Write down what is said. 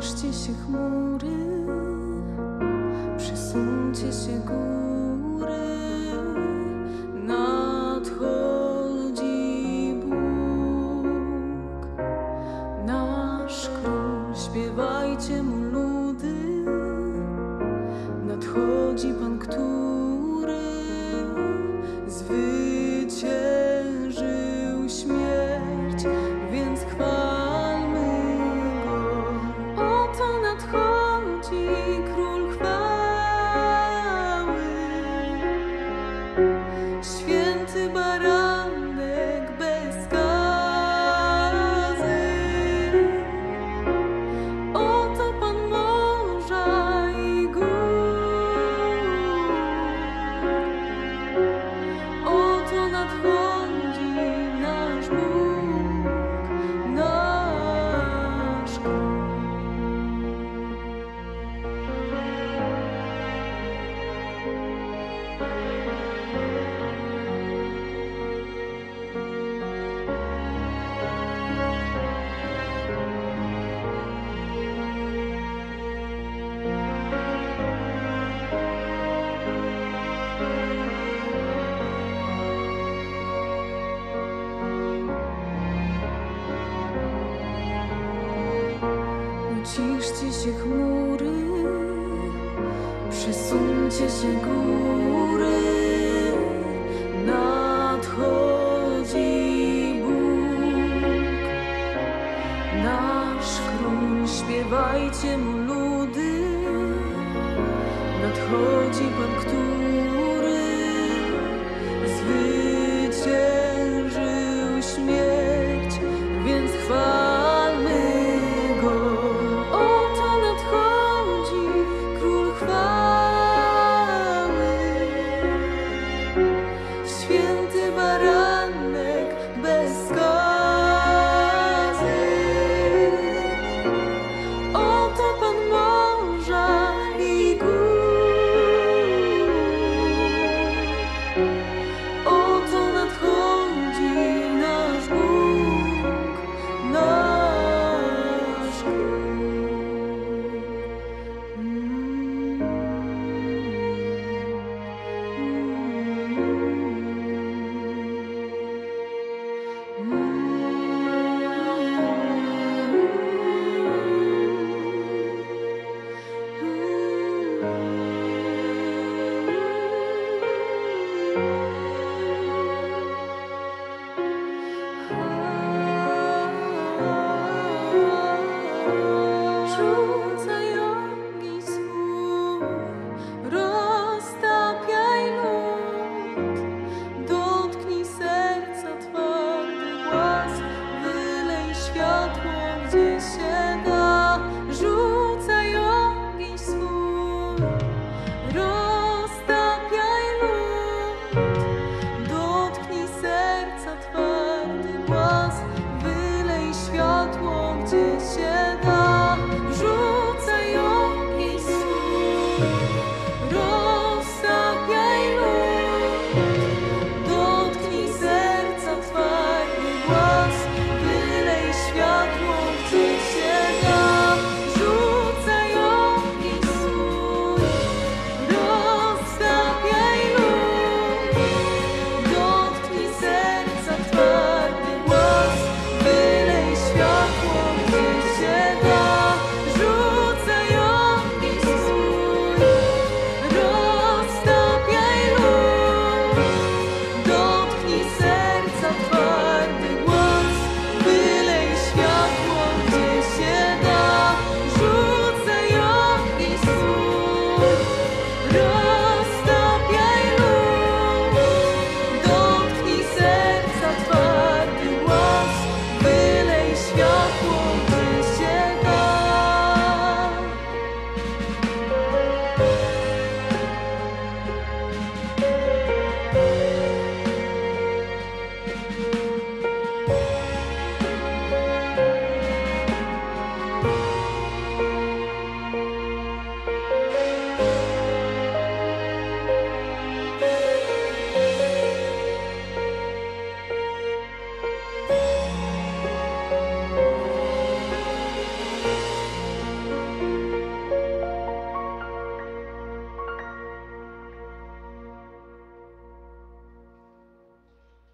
Uciszcie się chmury, przesuńcie się góry. Nadchodzi Bóg, nasz król. Śpiewajcie mu Uciszcie się chmury, przesuńcie się góry. Nadchodzi Bóg, nasz król. Śpiewajcie mu ludy. Nadchodzi Pan, który 要拖底线的。